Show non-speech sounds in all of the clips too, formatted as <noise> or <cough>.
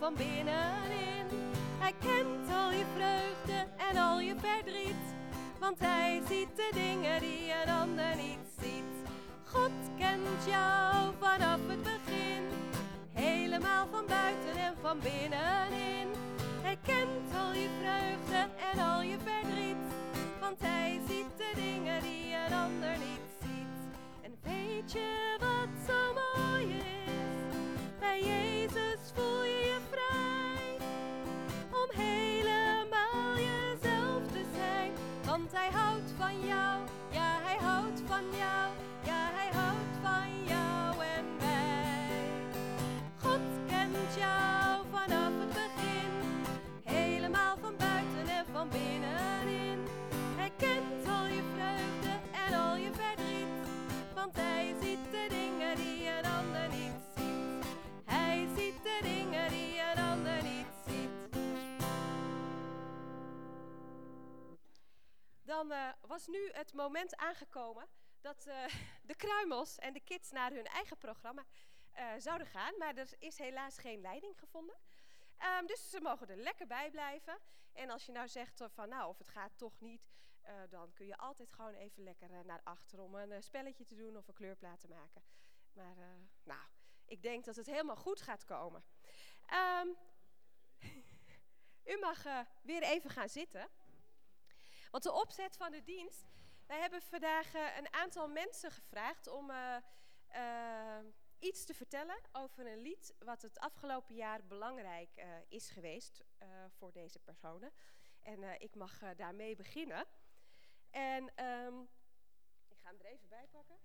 van binnenin. Hij kent al je vreugde en al je verdriet. Want hij ziet de dingen die een ander niet ziet. God kent jou vanaf het begin. Helemaal van buiten en van binnenin. Hij kent al je vreugde en al je verdriet. Want hij ziet de dingen die een ander niet ziet. En weet je wat zo mooi is? Bij Jezus voel. Om helemaal jezelf te zijn. Want hij houdt van jou. Ja, hij houdt van jou. Ja, hij houdt van jou en mij. God kent jou vanaf het begin. Helemaal van buiten en van binnenin. Hij kent al je vreugde en al je verdriet. Want hij ziet de dingen die een ander niet ziet. Hij ziet de dingen die een ander niet Dan eh, was nu het moment aangekomen dat eh, <laughs> de kruimels en de kids naar hun eigen programma eh, zouden gaan. Maar er is helaas geen leiding gevonden. Ehm, dus ze mogen er lekker bij blijven. En als je nou zegt van nou, of het gaat toch niet, dan kun je altijd gewoon even lekker naar achter om een spelletje te doen of een kleurplaat te maken. Maar nou, ik denk dat het helemaal goed gaat komen. Ehm, <laughs> u mag weer even gaan zitten. Want de opzet van de dienst, wij hebben vandaag eh, een aantal mensen gevraagd om eh, eh, iets te vertellen over een lied wat het afgelopen jaar belangrijk is geweest voor deze personen. En ik mag daarmee beginnen. En ehm, ik ga hem er even bij pakken.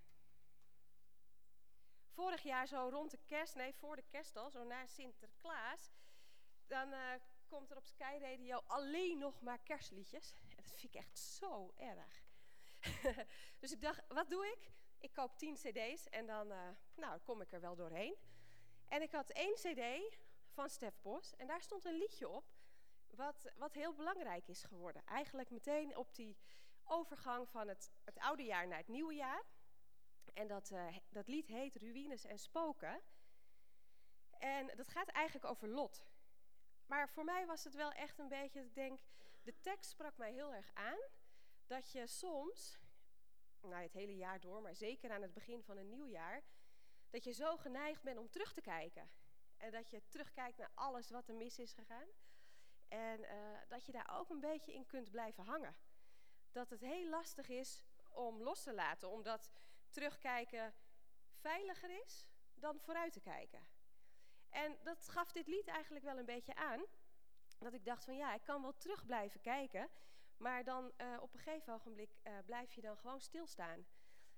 Vorig jaar zo rond de kerst, nee voor de kerst al, zo na Sinterklaas, dan komt er op Sky Radio alleen nog maar kerstliedjes. Dat vind ik echt zo erg. <laughs> dus ik dacht, wat doe ik? Ik koop 10 cd's en dan eh, nou, kom ik er wel doorheen. En ik had één cd van Stef Bos en daar stond een liedje op wat, wat heel belangrijk is geworden. Eigenlijk meteen op die overgang van het, het oude jaar naar het nieuwe jaar. En dat, eh, dat lied heet Ruïnes en Spoken. En dat gaat eigenlijk over Lot. Maar voor mij was het wel echt een beetje, ik denk, de tekst sprak mij heel erg aan. Dat je soms, nou het hele jaar door, maar zeker aan het begin van een nieuw jaar, dat je zo geneigd bent om terug te kijken. En dat je terugkijkt naar alles wat er mis is gegaan. En eh, dat je daar ook een beetje in kunt blijven hangen. Dat het heel lastig is om los te laten, omdat terugkijken veiliger is dan vooruit te kijken. En dat gaf dit lied eigenlijk wel een beetje aan. Dat ik dacht van ja, ik kan wel terug blijven kijken, maar dan eh, op een gegeven ogenblik eh, blijf je dan gewoon stilstaan.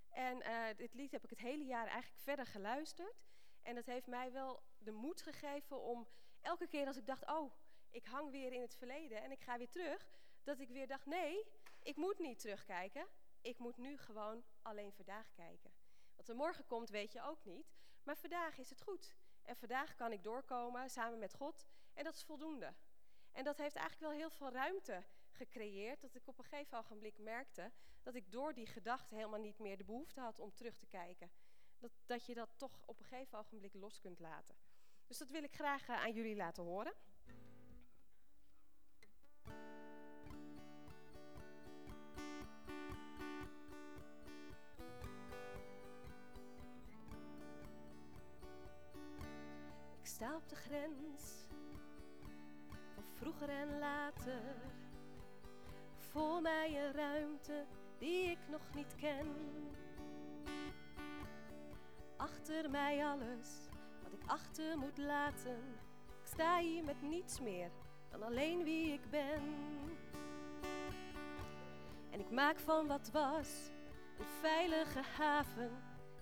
En eh, dit lied heb ik het hele jaar eigenlijk verder geluisterd. En dat heeft mij wel de moed gegeven om elke keer als ik dacht, oh, ik hang weer in het verleden en ik ga weer terug, dat ik weer dacht, nee, ik moet niet terugkijken. Ik moet nu gewoon alleen vandaag kijken. Wat er morgen komt, weet je ook niet. Maar vandaag is het goed. En vandaag kan ik doorkomen samen met God. En dat is voldoende. En dat heeft eigenlijk wel heel veel ruimte gecreëerd. Dat ik op een gegeven ogenblik merkte dat ik door die gedachte helemaal niet meer de behoefte had om terug te kijken. Dat, dat je dat toch op een gegeven ogenblik los kunt laten. Dus dat wil ik graag eh, aan jullie laten horen. En later. Voor mij een ruimte die ik nog niet ken. Achter mij alles wat ik achter moet laten. Ik sta hier met niets meer dan alleen wie ik ben. En ik maak van wat was een veilige haven.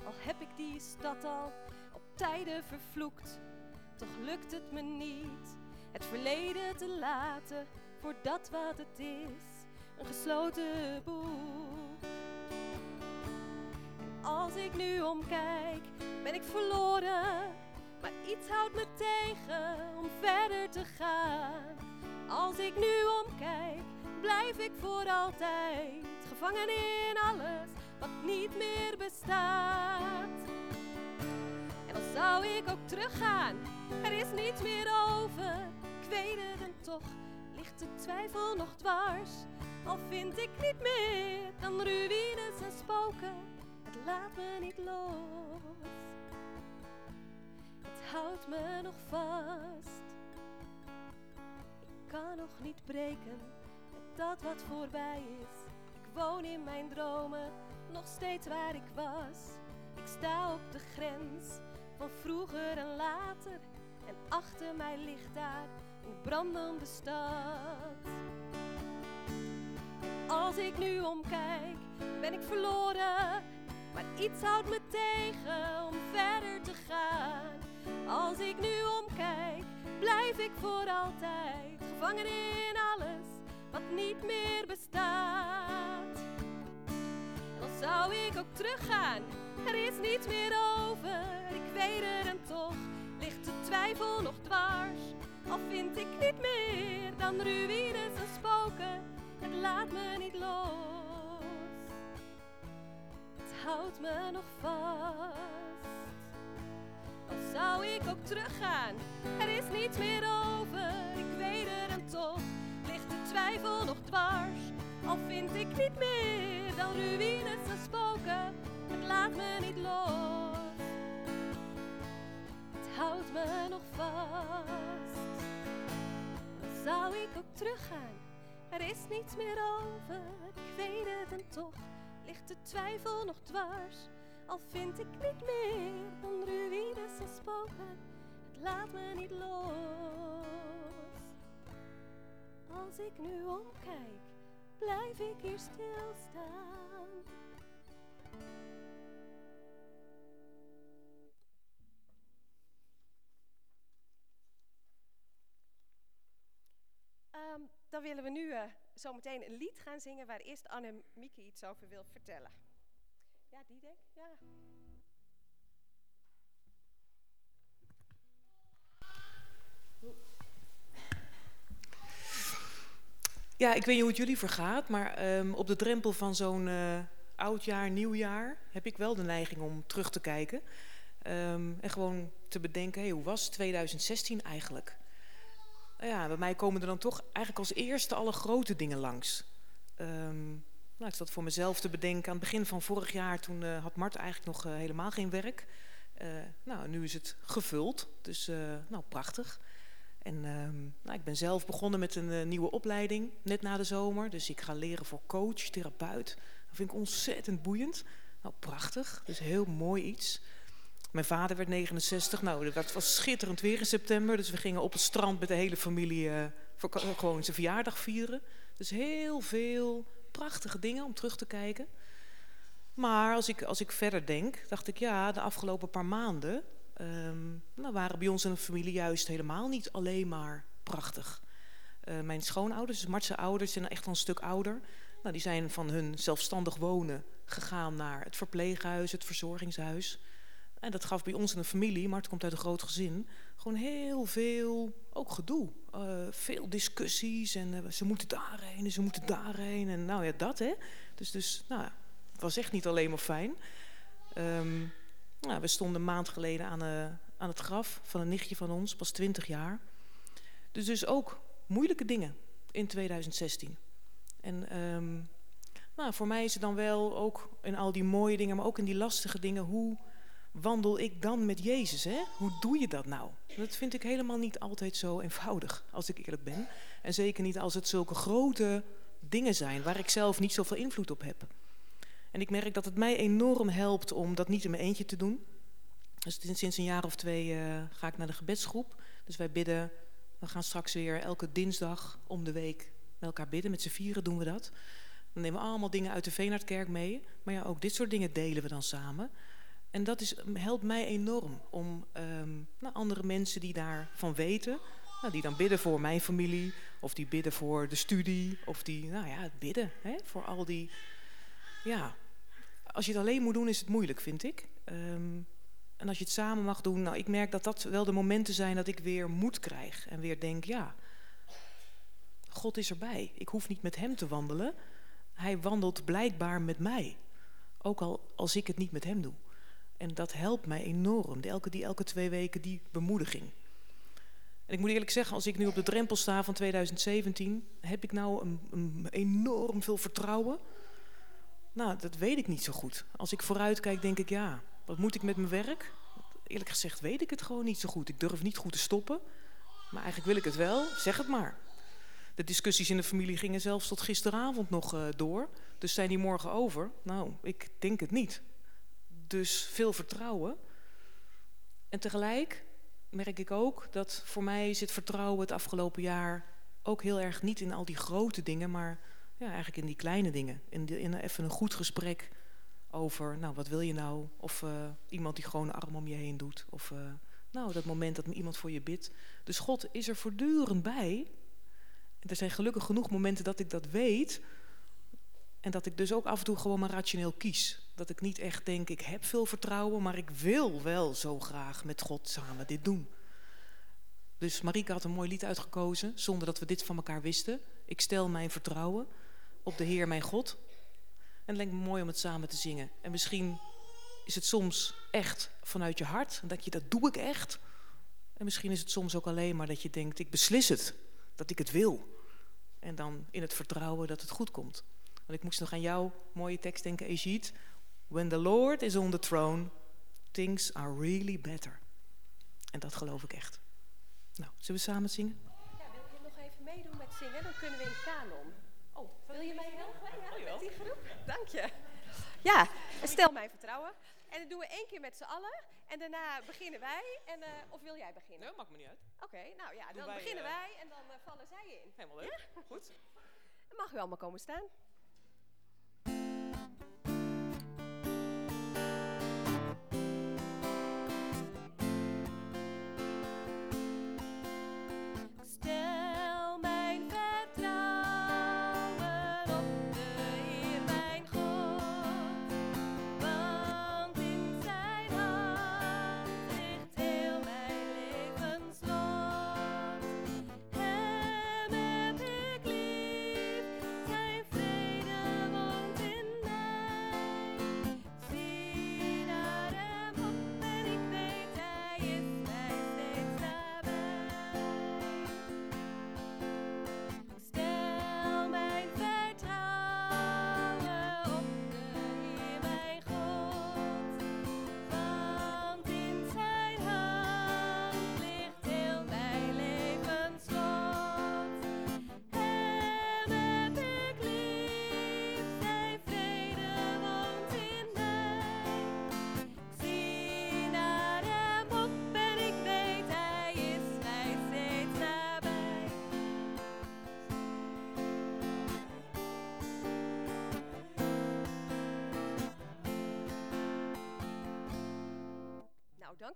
Al heb ik die stad al op tijden vervloekt, toch lukt het me niet het verleden te laten voor dat wat het is, een gesloten boek. En als ik nu omkijk, ben ik verloren, maar iets houdt me tegen om verder te gaan. Als ik nu omkijk, blijf ik voor altijd gevangen in alles wat niet meer bestaat. En dan zou ik ook teruggaan Er is niets meer over, het en toch ligt de twijfel nog dwars. Al vind ik niet meer dan ruïnes en spoken, het laat me niet los. Het houdt me nog vast. Ik kan nog niet breken met dat wat voorbij is. Ik woon in mijn dromen, nog steeds waar ik was. Ik sta op de grens van vroeger en later. En achter mij ligt daar brandende stad. Als ik nu omkijk, ben ik verloren. Maar iets houdt me tegen om verder te gaan. Als ik nu omkijk, blijf ik voor altijd gevangen in alles wat niet meer bestaat. En dan zou ik ook teruggaan, er is niets meer over. Ik weet het en toch ligt de twijfel nog dwars. Al vind ik niet meer dan ruïnes en spoken, het laat me niet los. Het houdt me nog vast. Al zou ik ook teruggaan, er is niets meer over. Ik weet het en toch ligt de twijfel nog dwars. Al vind ik niet meer dan ruïnes en spoken, het laat me niet los. Het houdt me nog vast. Dan zou ik ook teruggaan, er is niets meer over. Ik weet het en toch ligt de twijfel nog dwars. Al vind ik niet meer dan ruïnes en spoken, het laat me niet los. Als ik nu omkijk, blijf ik hier stilstaan. Dan willen we nu uh, zometeen een lied gaan zingen waar eerst Anne Mieke iets over wil vertellen. Ja, die denk ik. Ja. Ja, ik weet niet hoe het jullie vergaat, maar um, op de drempel van zo'n uh, oudjaar, nieuwjaar heb ik wel de neiging om terug te kijken. Um, en gewoon te bedenken, hey, hoe was 2016 eigenlijk? Ja, bij mij komen er dan toch eigenlijk als eerste alle grote dingen langs. Um, nou, ik zat voor mezelf te bedenken aan het begin van vorig jaar, toen uh, had Mart eigenlijk nog uh, helemaal geen werk. Uh, nou, nu is het gevuld, dus nou, prachtig. En uh, nou, ik ben zelf begonnen met een nieuwe opleiding, net na de zomer. Dus ik ga leren voor coach, therapeut. Dat vind ik ontzettend boeiend. Nou, prachtig, dus heel mooi iets. Mijn vader werd 69, nou, dat was schitterend weer in september. Dus we gingen op het strand met de hele familie gewoon zijn verjaardag vieren. Dus heel veel prachtige dingen om terug te kijken. Maar als ik, als ik verder denk, dacht ik ja, de afgelopen paar maanden um, nou, waren bij ons in de familie juist helemaal niet alleen maar prachtig. Uh, mijn schoonouders, dus Martse ouders, zijn echt al een stuk ouder. Nou, die zijn van hun zelfstandig wonen gegaan naar het verpleeghuis, het verzorgingshuis. En dat gaf bij ons in de familie, maar het komt uit een groot gezin, gewoon heel veel, ook gedoe. Uh, veel discussies en uh, ze moeten daarheen en ze moeten daarheen. En nou ja, dat hè. Dus, dus nou, het was echt niet alleen maar fijn. Um, nou, we stonden een maand geleden aan, uh, aan het graf van een nichtje van ons, pas 20 jaar. Dus dus ook moeilijke dingen in 2016. En um, nou, voor mij is het dan wel ook in al die mooie dingen, maar ook in die lastige dingen, hoe wandel ik dan met Jezus? Hè? Hoe doe je dat nou? Dat vind ik helemaal niet altijd zo eenvoudig, als ik eerlijk ben. En zeker niet als het zulke grote dingen zijn waar ik zelf niet zoveel invloed op heb. En ik merk dat het mij enorm helpt om dat niet in mijn eentje te doen. Dus sinds een jaar of twee uh, ga ik naar de gebedsgroep. Dus wij bidden, we gaan straks weer elke dinsdag om de week met elkaar bidden. Met z'n vieren doen we dat. Dan nemen we allemaal dingen uit de Veenaardkerk mee. Maar ja, ook dit soort dingen delen we dan samen. En dat is, helpt mij enorm om um, nou, andere mensen die daarvan weten... Nou, die dan bidden voor mijn familie, of die bidden voor de studie... of die, nou ja, bidden hè, voor al die ja, als je het alleen moet doen is het moeilijk, vind ik. Um, en als je het samen mag doen, nou, ik merk dat dat wel de momenten zijn dat ik weer moed krijg. En weer denk, ja, God is erbij. Ik hoef niet met hem te wandelen. Hij wandelt blijkbaar met mij. Ook al als ik het niet met hem doe. En dat helpt mij enorm. Elke, die elke twee weken die bemoediging. En ik moet eerlijk zeggen, als ik nu op de drempel sta van 2017, heb ik nou een, enorm veel vertrouwen? Nou, dat weet ik niet zo goed. Als ik vooruit kijk, denk ik, ja, wat moet ik met mijn werk? Eerlijk gezegd weet ik het gewoon niet zo goed. Ik durf niet goed te stoppen. Maar eigenlijk wil ik het wel, zeg het maar. De discussies in de familie gingen zelfs tot gisteravond nog uh, door. Dus zijn die morgen over? Nou, ik denk het niet. Dus veel vertrouwen. En tegelijk merk ik ook dat voor mij zit vertrouwen het afgelopen jaar ook heel erg niet in al die grote dingen, maar ja, eigenlijk in die kleine dingen. In, even een goed gesprek over, nou, wat wil je nou? Of uh, iemand die gewoon een arm om je heen doet. Of uh, nou, dat moment dat iemand voor je bidt. Dus God is er voortdurend bij. En er zijn gelukkig genoeg momenten dat ik dat weet. En dat ik dus ook af en toe gewoon maar rationeel kies. Dat ik niet echt denk, ik heb veel vertrouwen, maar ik wil wel zo graag met God samen dit doen. Dus Marika had een mooi lied uitgekozen, zonder dat we dit van elkaar wisten. Ik stel mijn vertrouwen op de Heer mijn God. En het lijkt me mooi om het samen te zingen. En misschien is het soms echt vanuit je hart, dat je dat doe ik echt. En misschien is het soms ook alleen maar dat je denkt, ik beslis het, dat ik het wil. En dan in het vertrouwen dat het goed komt. Want ik moest nog aan jouw mooie tekst denken, Egiet. When the Lord is on the throne, things are really better. En dat geloof ik echt. Nou, zullen we samen zingen? Ja, wil je nog even meedoen met zingen? Dan kunnen we in kanon. Oh, wil je mij helpen? Ja, met die groep? Dank je. Ja, stel mijn vertrouwen. En dat doen we één keer met z'n allen. En daarna beginnen wij. En, uh, of wil jij beginnen? Nee, maakt me niet uit. Oké, okay, nou ja, dan wij, beginnen uh, wij en dan uh, vallen zij in. Helemaal leuk. Ja? Goed. Dan mag u allemaal komen staan. thank you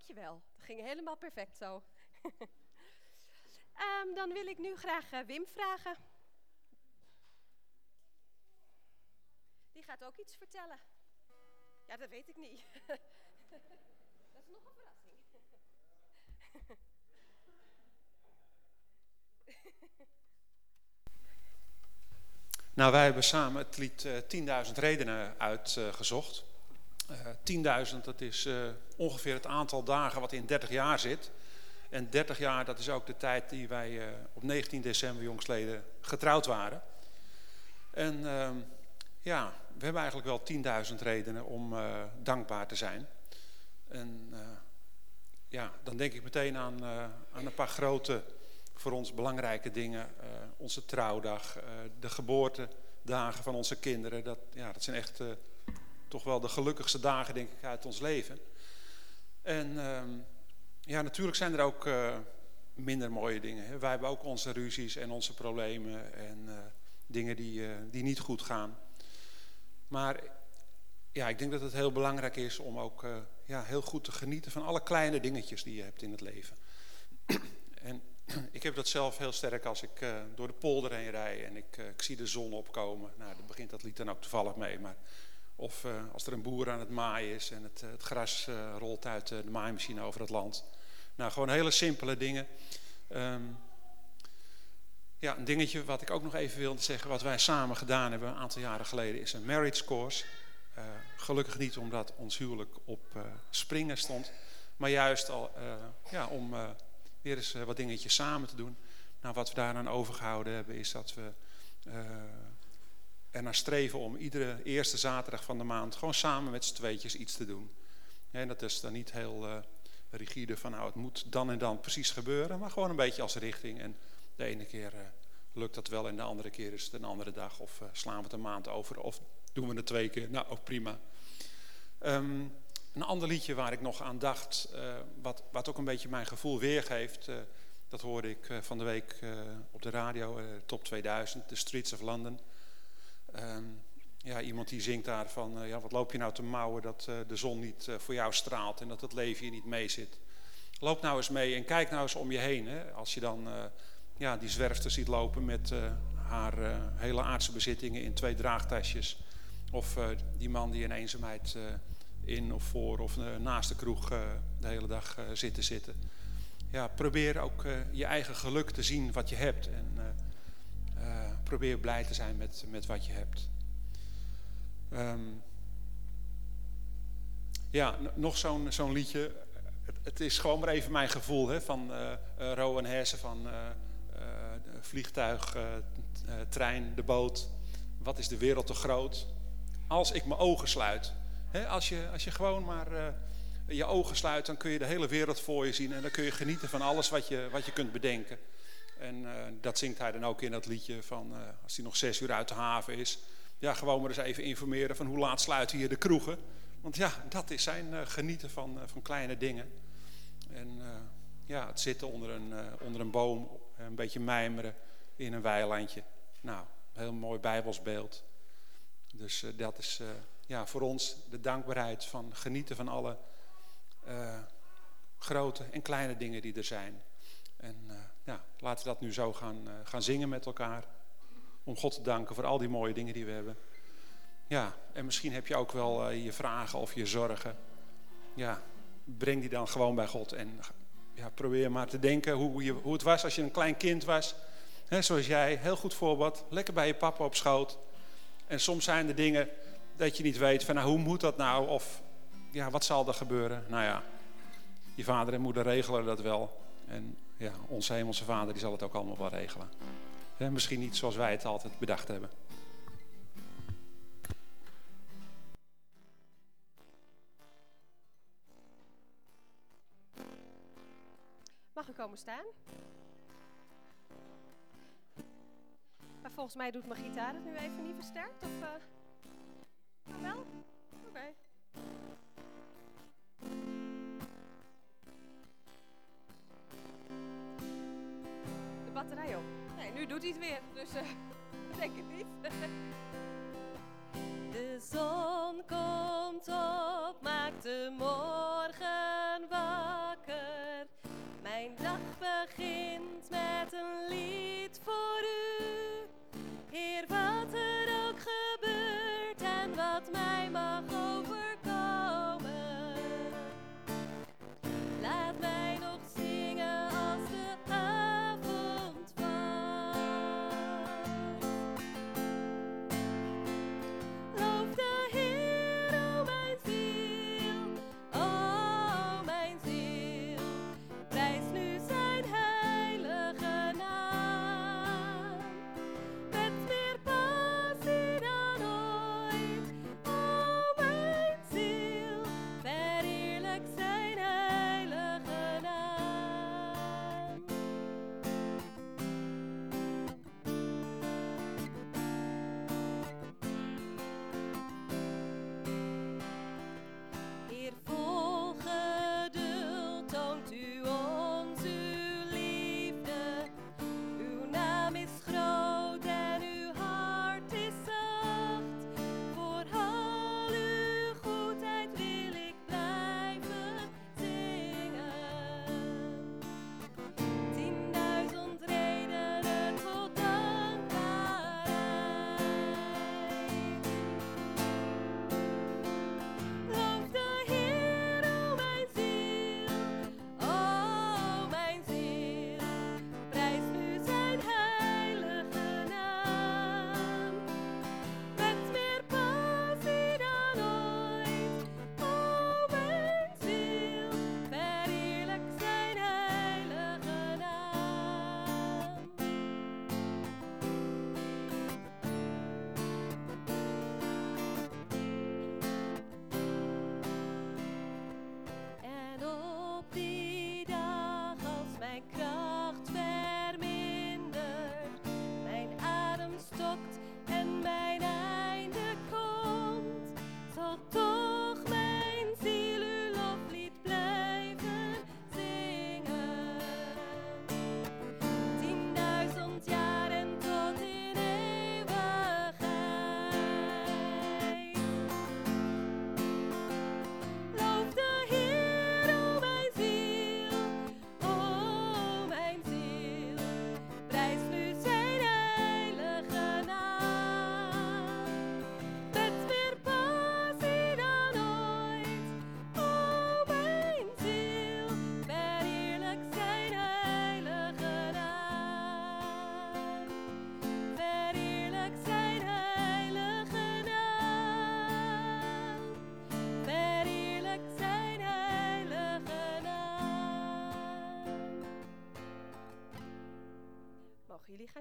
dankjewel. Dat ging helemaal perfect zo. um, <laughs> dan wil ik nu graag uh, Wim vragen. Die gaat ook iets vertellen. Ja, dat weet ik niet. <laughs> dat is nog een verrassing. <laughs> nou, wij hebben samen het lied uh, 10.000 redenen uitgezocht. Uh, uh, 10.000, dat is uh, ongeveer het aantal dagen wat in 30 jaar zit. En 30 jaar, dat is ook de tijd die wij uh, op 19 december jongsleden getrouwd waren. En uh, ja, we hebben eigenlijk wel 10.000 redenen om dankbaar te zijn. En ja, dan denk ik meteen aan, aan een paar grote, voor ons belangrijke dingen. onze trouwdag, de geboortedagen van onze kinderen. Dat, ja, dat zijn echt toch wel de gelukkigste dagen, denk ik, uit ons leven. En ehm, ja, natuurlijk zijn er ook uh, minder mooie dingen. Hè. Wij hebben ook onze ruzies en onze problemen en uh, dingen die, uh, die niet goed gaan. Maar ja, ik denk dat het heel belangrijk is om ook ja, heel goed te genieten van alle kleine dingetjes die je hebt in het leven. <clears throat> en <clears throat> ik heb dat zelf heel sterk als ik door de polder heen rij en ik, ik zie de zon opkomen. Nou, daar begint dat lied dan ook toevallig mee. Maar of uh, als er een boer aan het maaien is en het, het gras uh, rolt uit de maaimachine over het land. Nou, gewoon hele simpele dingen. Um, ja, een dingetje wat ik ook nog even wilde zeggen, wat wij samen gedaan hebben een aantal jaren geleden, is een marriage course. Gelukkig niet omdat ons huwelijk op springen stond, maar juist al, ja, om weer eens wat dingetjes samen te doen. Nou, wat we daaraan overgehouden hebben is dat we er naar streven om iedere eerste zaterdag van de maand gewoon samen met z'n tweetjes iets te doen. En dat is dan niet heel rigide van nou het moet dan en dan precies gebeuren, maar gewoon een beetje als richting. En de ene keer lukt dat wel en de andere keer is het een andere dag. Of slaan we het een maand over of doen we het twee keer. Nou, ook prima. Ehm, een ander liedje waar ik nog aan dacht, wat, wat ook een beetje mijn gevoel weergeeft, dat hoorde ik van de week op de radio, Top 2000, The Streets of London. Um, ja, iemand die zingt daar van, ja, wat loop je nou te mouwen dat de zon niet voor jou straalt en dat het leven hier niet mee zit. Loop nou eens mee en kijk nou eens om je heen. Hè, als je dan ja, die zwerfster ziet lopen met haar hele aardse bezittingen in twee draagtasjes. Of die man die in eenzaamheid in of voor of eh, naast de kroeg eh, de hele dag eh, zitten zitten. Ja, probeer ook je eigen geluk te zien wat je hebt. En probeer blij te zijn met, met wat je hebt. Um, ja, nog zo'n zo'n liedje. Het, het, is gewoon maar even mijn gevoel hè, van uh, Rowan Hersen, van uh, vliegtuig, trein, de boot. Wat is de wereld te groot? Als ik mijn ogen sluit, als, je, als je gewoon maar je ogen sluit, dan kun je de hele wereld voor je zien. En dan kun je genieten van alles wat je, wat je kunt bedenken. En uh, dat zingt hij dan ook in dat liedje van uh, als hij nog zes uur uit de haven is. Ja, gewoon maar eens even informeren van hoe laat sluiten hier de kroegen. Want ja, dat is zijn genieten van, van kleine dingen. En ja, het zitten onder een, onder een boom, een beetje mijmeren in een weilandje. Nou, heel mooi bijbelsbeeld. Dus dat is ja, voor ons de dankbaarheid van genieten van alle grote en kleine dingen die er zijn. En ja, laten we dat nu zo gaan, uh, gaan zingen met elkaar. Om God te danken voor al die mooie dingen die we hebben. Ja, en misschien heb je ook wel je vragen of je zorgen. Ja, breng die dan gewoon bij God. En ja, probeer maar te denken hoe, je, hoe het was als je een klein kind was. Zoals jij, heel goed voorbeeld. Lekker bij je papa op schoot. En soms zijn er dingen dat je niet weet van nou, hoe moet dat nou? Of ja, wat zal er gebeuren? Nou ja, je vader en moeder regelen dat wel. En ja, onze hemelse vader die zal het ook allemaal wel regelen. Misschien niet zoals wij het altijd bedacht hebben. Mag ik komen staan? Maar volgens mij doet mijn gitaar het nu even niet versterkt. Of, uh... Oh, wel? Batterij op. Nee, nu doet hij het weer. Dus <laughs> uh, denk het niet. De zon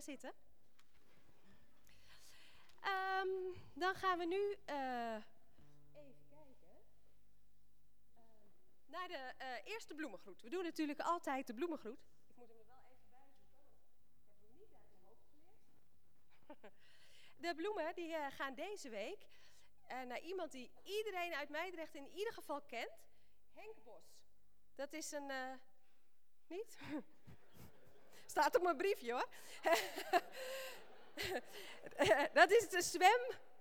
zitten. Ehm, dan gaan we nu uh, even kijken uh, naar de uh, eerste bloemengroet. We doen natuurlijk altijd de bloemengroet. Ik moet hem er wel even bij zoeken. Ik heb hem niet uit mijn hoofd geleerd. <laughs> de bloemen die gaan deze week naar iemand die iedereen uit Meidrecht in ieder geval kent. Henk Bos. Dat is een... niet? <laughs> Staat op mijn briefje hoor. <laughs> dat is de zwem,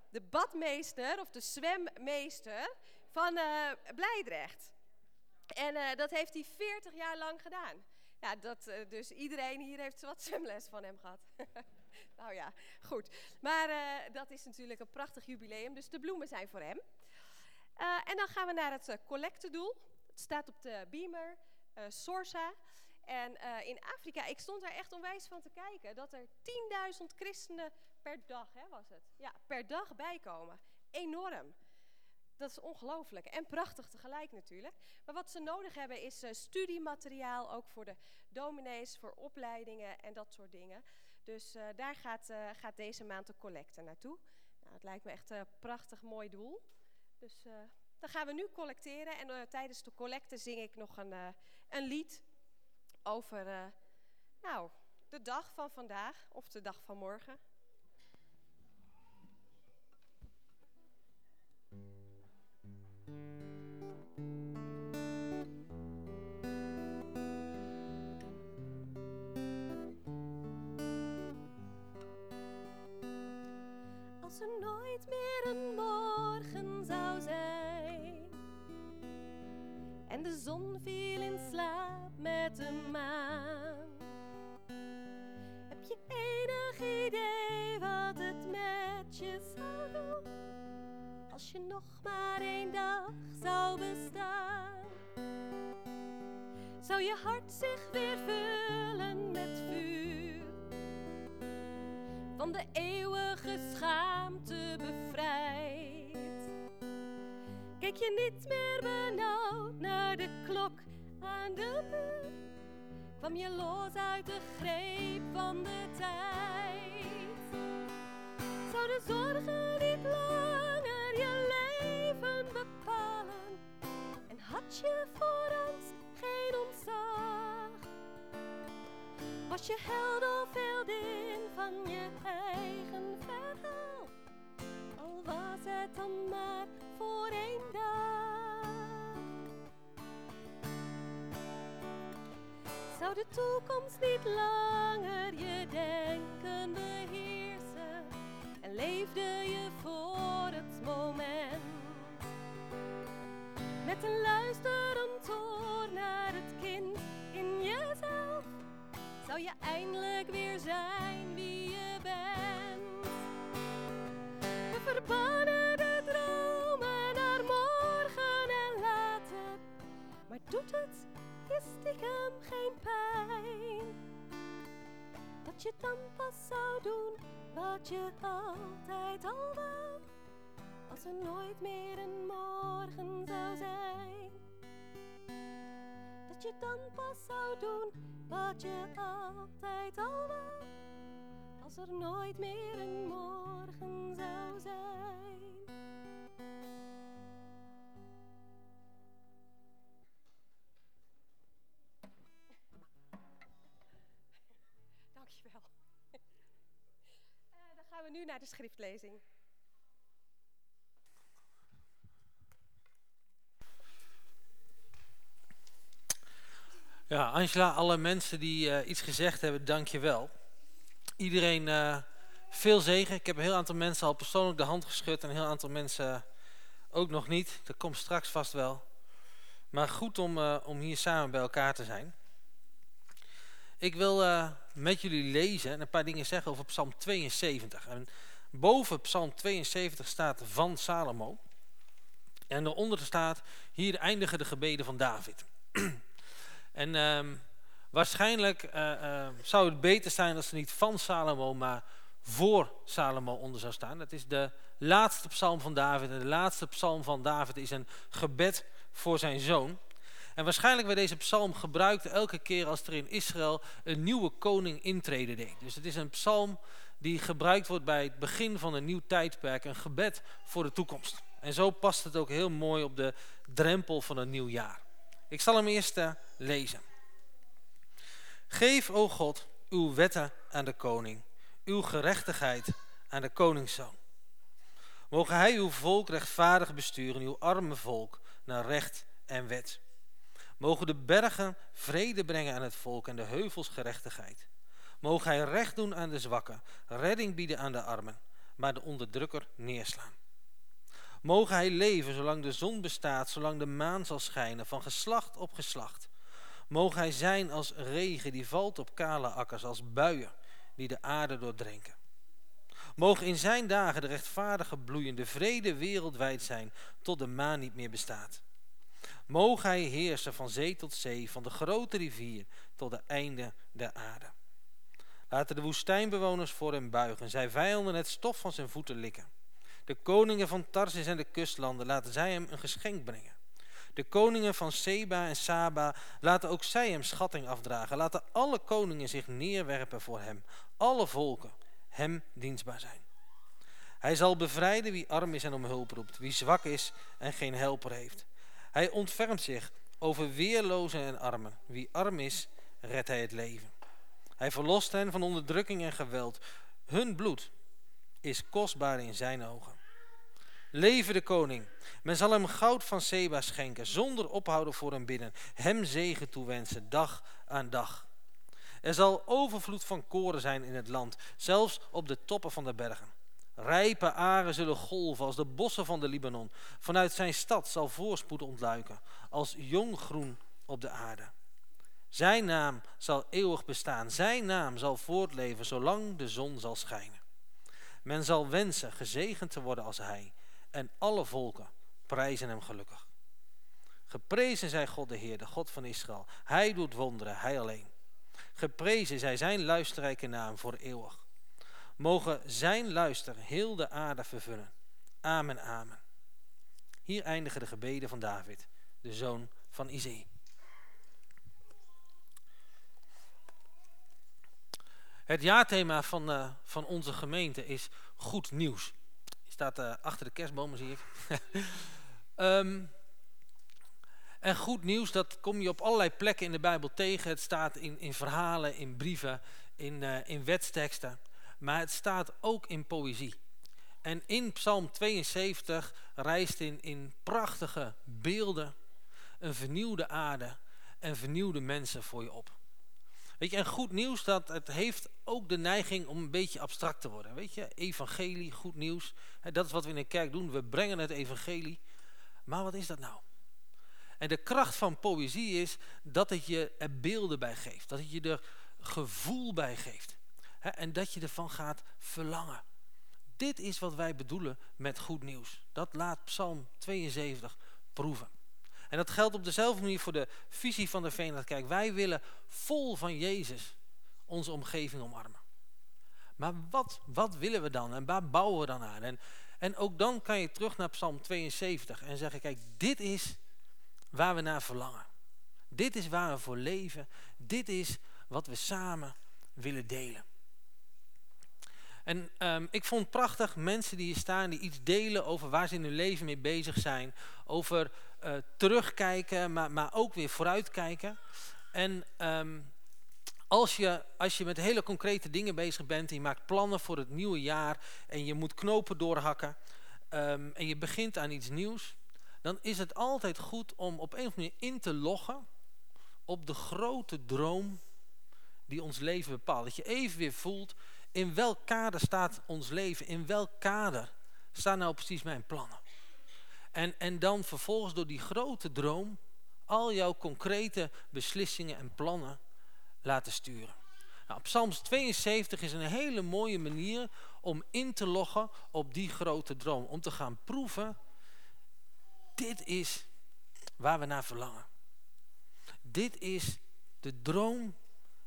de badmeester of de zwemmeester van uh, Blijdrecht. En uh, dat heeft hij 40 jaar lang gedaan. Ja, dat, uh, dus iedereen hier heeft wat zwemles van hem gehad. <laughs> nou ja, goed. Maar dat is natuurlijk een prachtig jubileum, dus de bloemen zijn voor hem. en dan gaan we naar het collectedoel. Het staat op de beamer, Sorsa. En uh, in Afrika, ik stond daar echt onwijs van te kijken, dat er 10.000 christenen per dag, hè, was het? Ja, per dag bijkomen. Enorm. Dat is ongelooflijk en prachtig tegelijk natuurlijk. Maar wat ze nodig hebben is uh, studiemateriaal, ook voor de dominees, voor opleidingen en dat soort dingen. Dus uh, daar gaat, gaat, deze maand de collecte naartoe. Nou, het lijkt me echt een prachtig mooi doel. Dus dan gaan we nu collecteren en tijdens de collecte zing ik nog een, een lied over uh, nou, de dag van vandaag of de dag van morgen. Als er nooit meer een morgen zou zijn en de zon viel in slaap met de maan. Heb je enig idee wat het met je zou doen als je nog maar één dag zou bestaan? Zou je hart zich weer vullen met vuur van de eeuwige schaamte bevrijd? Kijk je niet meer benauwd naar de klok aan de kwam je los uit de greep van de tijd. Zouden zorgen niet langer je leven bepalen en had je voor angst geen ontzag? Was je held of heldin van je eigen verhaal? Al was het dan maar voor één dag. Zou de toekomst niet langer je denken wat je altijd al wou. Als er nooit meer een morgen zou zijn. Dat je dan pas zou doen wat je altijd al wou. Als er nooit meer een morgen zou zijn. Naar de schriftlezing. Ja, Angela, alle mensen die uh, iets gezegd hebben, dank je wel. Iedereen uh, veel zegen. Ik heb een heel aantal mensen al persoonlijk de hand geschud en een heel aantal mensen ook nog niet. Dat komt straks vast wel. Maar goed om, uh, om hier samen bij elkaar te zijn. Ik wil uh, met jullie lezen en een paar dingen zeggen over Psalm 72. En boven Psalm 72 staat van Salomo. En daaronder staat, hier eindigen de gebeden van David. <clears throat> en um, waarschijnlijk uh, uh, zou het beter zijn als er niet van Salomo, maar voor Salomo onder zou staan. Dat is de laatste psalm van David. En de laatste psalm van David is een gebed voor zijn zoon. En waarschijnlijk werd deze psalm gebruikt elke keer als er in Israël een nieuwe koning intreden deed. Dus het is een psalm die gebruikt wordt bij het begin van een nieuw tijdperk, een gebed voor de toekomst. En zo past het ook heel mooi op de drempel van een nieuw jaar. Ik zal hem eerst uh, lezen. Geef, o God, uw wetten aan de koning, uw gerechtigheid aan de koningszoon. Mogen hij uw volk rechtvaardig besturen, uw arme volk naar recht en wet. Mogen de bergen vrede brengen aan het volk en de heuvels gerechtigheid. Mogen hij recht doen aan de zwakken, redding bieden aan de armen, maar de onderdrukker neerslaan. Mogen hij leven zolang de zon bestaat, zolang de maan zal schijnen, van geslacht op geslacht. Mogen hij zijn als regen die valt op kale akkers, als buien die de aarde doordrenken. Mogen in zijn dagen de rechtvaardige bloeiende vrede wereldwijd zijn, tot de maan niet meer bestaat. Mogen hij heersen van zee tot zee, van de grote rivier tot de einde der aarde. Laten de woestijnbewoners voor hem buigen, zij vijanden het stof van zijn voeten likken. De koningen van Tarsis en de kustlanden, laten zij hem een geschenk brengen. De koningen van Seba en Saba, laten ook zij hem schatting afdragen. Laten alle koningen zich neerwerpen voor hem. Alle volken hem dienstbaar zijn. Hij zal bevrijden wie arm is en om hulp roept, wie zwak is en geen helper heeft. Hij ontfermt zich over weerlozen en armen. Wie arm is, redt hij het leven. Hij verlost hen van onderdrukking en geweld. Hun bloed is kostbaar in zijn ogen. Leven de koning. Men zal hem goud van Seba schenken, zonder ophouden voor hem binnen. Hem zegen toewensen, dag aan dag. Er zal overvloed van koren zijn in het land, zelfs op de toppen van de bergen. Rijpe aren zullen golven als de bossen van de Libanon. Vanuit zijn stad zal voorspoed ontluiken, als jong groen op de aarde. Zijn naam zal eeuwig bestaan, zijn naam zal voortleven zolang de zon zal schijnen. Men zal wensen gezegend te worden als hij, en alle volken prijzen hem gelukkig. Geprezen zij God de Heer, de God van Israël. Hij doet wonderen, hij alleen. Geprezen zij zijn luisterrijke naam voor eeuwig. Mogen zijn luister heel de aarde vervullen. Amen, amen. Hier eindigen de gebeden van David, de zoon van Izee. Het jaarthema van, uh, van onze gemeente is goed nieuws. Je staat uh, achter de kerstbomen, zie ik. um, <laughs> en goed nieuws, dat kom je op allerlei plekken in de Bijbel tegen. Het staat in, in verhalen, in brieven, in, uh, in wetsteksten. Maar het staat ook in poëzie. En in Psalm 72 rijst in, in prachtige beelden een vernieuwde aarde en vernieuwde mensen voor je op. Weet je, en goed nieuws, dat het heeft ook de neiging om een beetje abstract te worden. Weet je, evangelie, goed nieuws. Dat is wat we in de kerk doen. We brengen het evangelie. Maar wat is dat nou? En de kracht van poëzie is dat het je er beelden bij geeft. Dat het je er gevoel bij geeft. En dat je ervan gaat verlangen. Dit is wat wij bedoelen met goed nieuws. Dat laat Psalm 72 proeven. En dat geldt op dezelfde manier voor de visie van de Veenland. Kijk, wij willen vol van Jezus onze omgeving omarmen. Maar wat, wat willen we dan en waar bouwen we dan aan? En, en ook dan kan je terug naar Psalm 72 en zeggen, kijk, dit is waar we naar verlangen. Dit is waar we voor leven. Dit is wat we samen willen delen. En um, ik vond prachtig mensen die hier staan, die iets delen over waar ze in hun leven mee bezig zijn. Over uh, terugkijken, maar, maar ook weer vooruitkijken. En um, als, je, als je met hele concrete dingen bezig bent en je maakt plannen voor het nieuwe jaar en je moet knopen doorhakken um, en je begint aan iets nieuws, dan is het altijd goed om op een of andere manier in te loggen op de grote droom die ons leven bepaalt. Dat je even weer voelt, in welk kader staat ons leven? In welk kader staan nou precies mijn plannen? En, en dan vervolgens door die grote droom al jouw concrete beslissingen en plannen laten sturen. Nou, Psalms 72 is een hele mooie manier om in te loggen op die grote droom. Om te gaan proeven, dit is waar we naar verlangen. Dit is de droom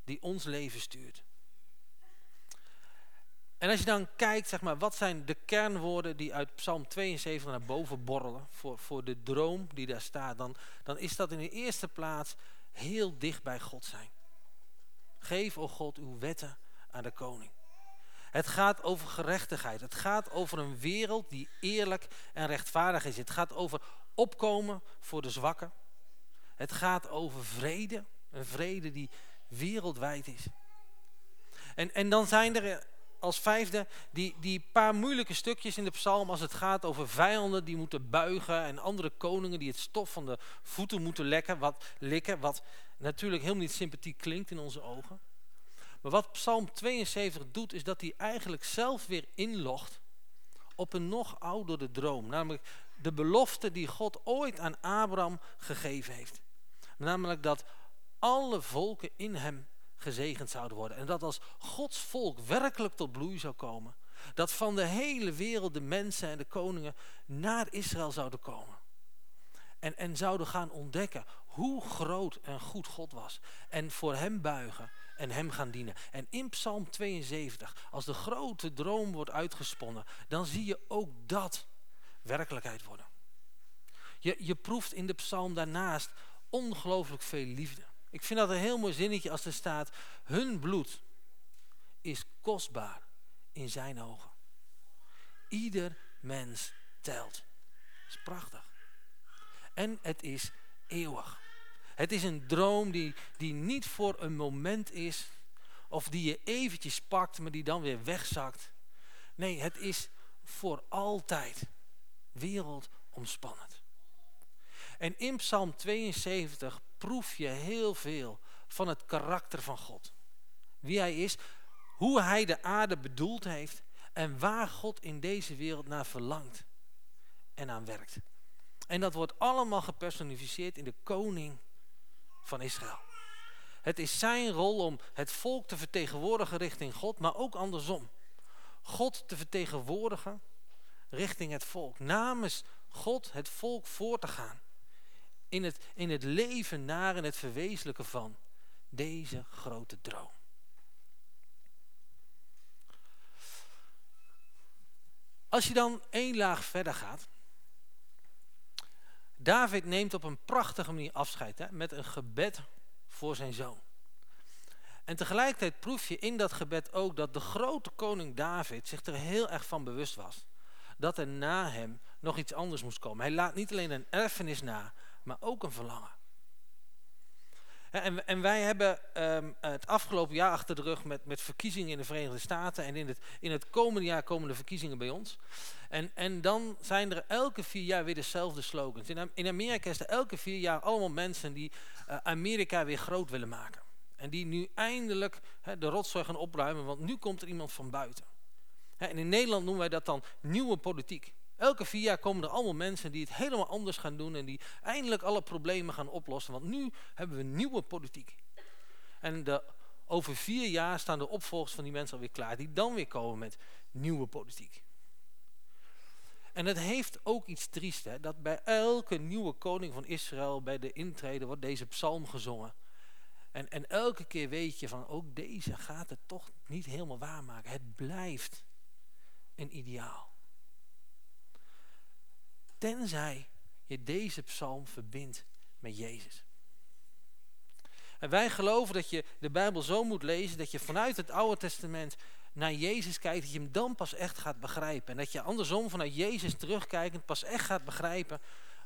die ons leven stuurt. En als je dan kijkt, zeg maar, wat zijn de kernwoorden die uit Psalm 72 naar boven borrelen voor, voor de droom die daar staat, dan, dan is dat in de eerste plaats heel dicht bij God zijn. Geef, o God, uw wetten aan de koning. Het gaat over gerechtigheid. Het gaat over een wereld die eerlijk en rechtvaardig is. Het gaat over opkomen voor de zwakken. Het gaat over vrede. Een vrede die wereldwijd is. En, en dan zijn er als vijfde die, die paar moeilijke stukjes in de psalm als het gaat over vijanden die moeten buigen en andere koningen die het stof van de voeten moeten wat, likken, wat natuurlijk helemaal niet sympathiek klinkt in onze ogen. Maar wat psalm 72 doet is dat hij eigenlijk zelf weer inlogt op een nog oudere droom. Namelijk de belofte die God ooit aan Abraham gegeven heeft. Namelijk dat alle volken in hem gezegend zouden worden. En dat als Gods volk werkelijk tot bloei zou komen, dat van de hele wereld de mensen en de koningen naar Israël zouden komen. En, en zouden gaan ontdekken hoe groot en goed God was. En voor hem buigen en hem gaan dienen. En in Psalm 72, als de grote droom wordt uitgesponnen, dan zie je ook dat werkelijkheid worden. Je, je proeft in de psalm daarnaast ongelooflijk veel liefde. Ik vind dat een heel mooi zinnetje als er staat, hun bloed is kostbaar in zijn ogen. Ieder mens telt. Dat is prachtig. En het is eeuwig. Het is een droom die, die niet voor een moment is, of die je eventjes pakt, maar die dan weer wegzakt. Nee, het is voor altijd wereldomspannend. En in Psalm 72 proef je heel veel van het karakter van God. Wie hij is, hoe hij de aarde bedoeld heeft en waar God in deze wereld naar verlangt en aan werkt. En dat wordt allemaal gepersonificeerd in de koning van Israël. Het is zijn rol om het volk te vertegenwoordigen richting God, maar ook andersom. God te vertegenwoordigen richting het volk. Namens God het volk voor te gaan. In het, in het leven naar en het verwezenlijken van deze grote droom. Als je dan één laag verder gaat, David neemt op een prachtige manier afscheid hè, met een gebed voor zijn zoon. En tegelijkertijd proef je in dat gebed ook dat de grote koning David zich er heel erg van bewust was. Dat er na hem nog iets anders moest komen. Hij laat niet alleen een erfenis na, maar ook een verlangen. En, wij hebben ehm, het afgelopen jaar achter de rug met, met verkiezingen in de Verenigde Staten. En in het, in het komende jaar komen de verkiezingen bij ons. En, en dan zijn er elke vier jaar weer dezelfde slogans. In, Amerika is er elke vier jaar allemaal mensen die uh, Amerika weer groot willen maken. En die nu eindelijk de rotzooi gaan opruimen, want nu komt er iemand van buiten. en in Nederland noemen wij dat dan nieuwe politiek. Elke vier jaar komen er allemaal mensen die het helemaal anders gaan doen en die eindelijk alle problemen gaan oplossen. Want nu hebben we nieuwe politiek. En de, over vier jaar staan de opvolgers van die mensen alweer klaar, die dan weer komen met nieuwe politiek. En het heeft ook iets triest, hè, dat bij elke nieuwe koning van Israël, bij de intrede, wordt deze psalm gezongen. En, en elke keer weet je van, ook deze gaat het toch niet helemaal waarmaken. Het blijft een ideaal. Tenzij je deze psalm verbindt met Jezus. En wij geloven dat je de Bijbel zo moet lezen dat je vanuit het Oude Testament naar Jezus kijkt, dat je hem dan pas echt gaat begrijpen. En dat je andersom vanuit Jezus terugkijkend pas echt gaat begrijpen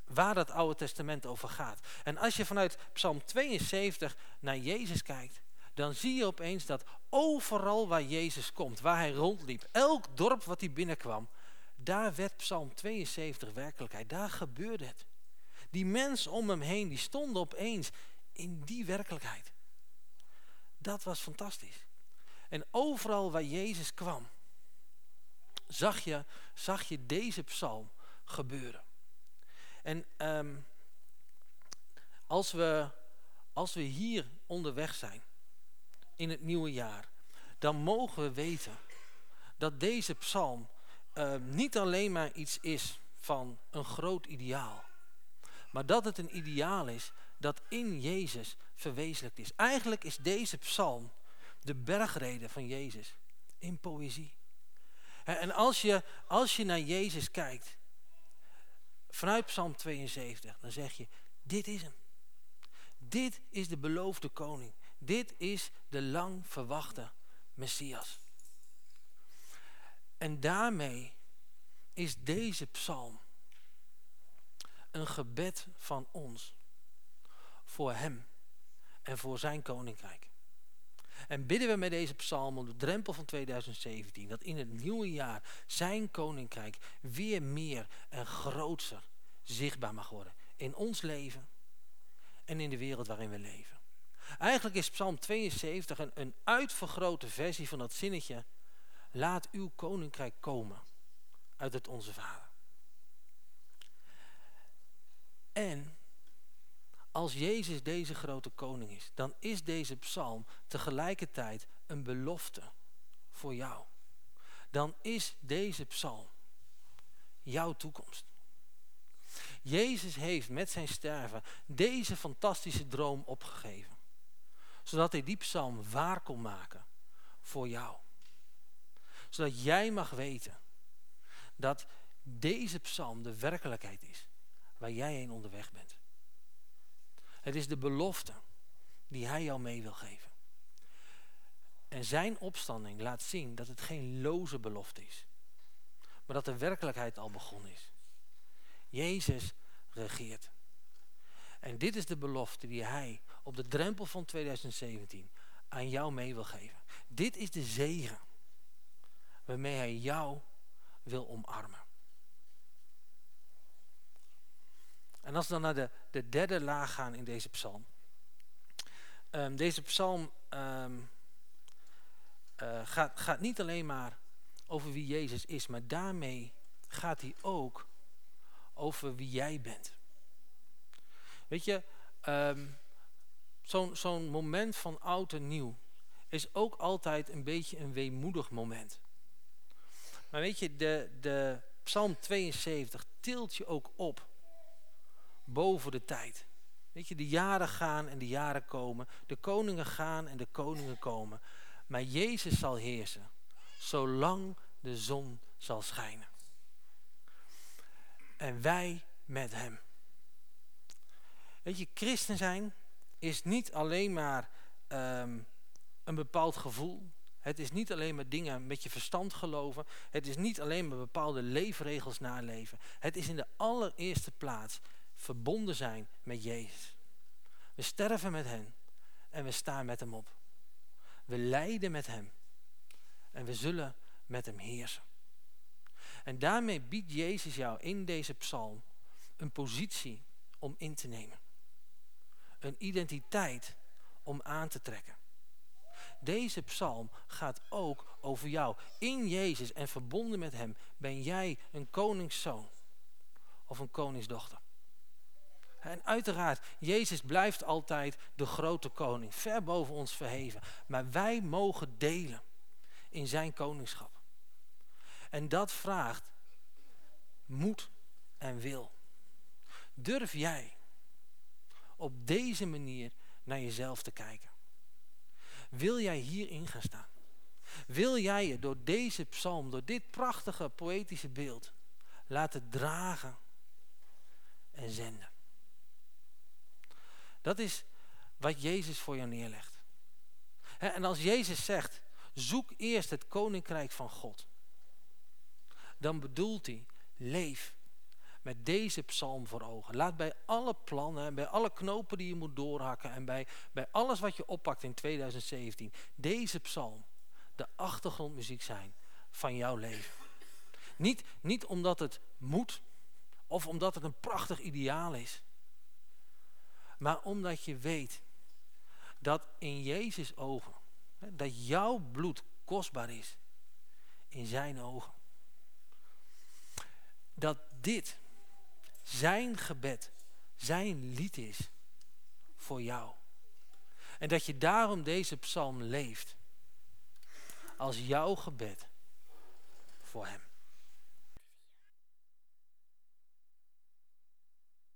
waar dat Oude Testament over gaat. En als je vanuit Psalm 72 naar Jezus kijkt, dan zie je opeens dat overal waar Jezus komt, waar hij rondliep, elk dorp wat hij binnenkwam, daar werd Psalm 72 werkelijkheid. Daar gebeurde het. Die mensen om hem heen, die stonden opeens in die werkelijkheid. Dat was fantastisch. En overal waar Jezus kwam, zag je, zag je deze psalm gebeuren. En um, als, we, als we hier onderweg zijn, in het nieuwe jaar, dan mogen we weten dat deze psalm uh, niet alleen maar iets is van een groot ideaal. Maar dat het een ideaal is dat in Jezus verwezenlijkt is. Eigenlijk is deze psalm de bergrede van Jezus in poëzie. En als je, als je naar Jezus kijkt, vanuit Psalm 72, dan zeg je, dit is hem. Dit is de beloofde koning. Dit is de lang verwachte Messias. En daarmee is deze psalm een gebed van ons voor hem en voor zijn koninkrijk. En bidden we met deze psalm op de drempel van 2017 dat in het nieuwe jaar zijn koninkrijk weer meer en groter zichtbaar mag worden in ons leven en in de wereld waarin we leven. Eigenlijk is Psalm 72 een, een uitvergrote versie van dat zinnetje laat uw koninkrijk komen uit het Onze Vader. En als Jezus deze grote koning is, dan is deze psalm tegelijkertijd een belofte voor jou. Dan is deze psalm jouw toekomst. Jezus heeft met zijn sterven deze fantastische droom opgegeven. Zodat hij die psalm waar kon maken voor jou. Zodat jij mag weten dat deze psalm de werkelijkheid is waar jij heen onderweg bent. Het is de belofte die hij jou mee wil geven. En zijn opstanding laat zien dat het geen loze belofte is. Maar dat de werkelijkheid al begonnen is. Jezus regeert. En dit is de belofte die hij op de drempel van 2017 aan jou mee wil geven. Dit is de zegen waarmee hij jou wil omarmen. En als we dan naar de, de derde laag gaan in deze psalm. Um, deze psalm um, uh, gaat, gaat niet alleen maar over wie Jezus is, maar daarmee gaat hij ook over wie jij bent. Weet je, zo'n zo'n moment van oud en nieuw is ook altijd een beetje een weemoedig moment. Maar weet je, de, de Psalm 72 tilt je ook op boven de tijd. Weet je, de jaren gaan en de jaren komen. De koningen gaan en de koningen komen. Maar Jezus zal heersen, zolang de zon zal schijnen. En wij met hem. Weet je, christen zijn is niet alleen maar um, een bepaald gevoel. Het is niet alleen maar dingen met je verstand geloven. Het is niet alleen maar bepaalde leefregels naleven. Het is in de allereerste plaats verbonden zijn met Jezus. We sterven met hem en we staan met hem op. We lijden met hem en we zullen met hem heersen. En daarmee biedt Jezus jou in deze psalm een positie om in te nemen. Een identiteit om aan te trekken. Deze psalm gaat ook over jou. In Jezus en verbonden met hem ben jij een koningszoon of een koningsdochter. En uiteraard, Jezus blijft altijd de grote koning, ver boven ons verheven. Maar wij mogen delen in zijn koningschap. En dat vraagt moed en wil. Durf jij op deze manier naar jezelf te kijken? Wil jij hierin gaan staan? Wil jij je door deze psalm, door dit prachtige poëtische beeld laten dragen en zenden? Dat is wat Jezus voor jou neerlegt. En als Jezus zegt, zoek eerst het koninkrijk van God. Dan bedoelt hij, leef met deze psalm voor ogen. Laat bij alle plannen bij alle knopen die je moet doorhakken en bij, bij alles wat je oppakt in 2017, deze psalm de achtergrondmuziek zijn van jouw leven. Niet, niet omdat het moet of omdat het een prachtig ideaal is. Maar omdat je weet dat in Jezus' ogen, dat jouw bloed kostbaar is in zijn ogen. Dat dit zijn gebed, zijn lied is voor jou. En dat je daarom deze psalm leeft als jouw gebed voor hem.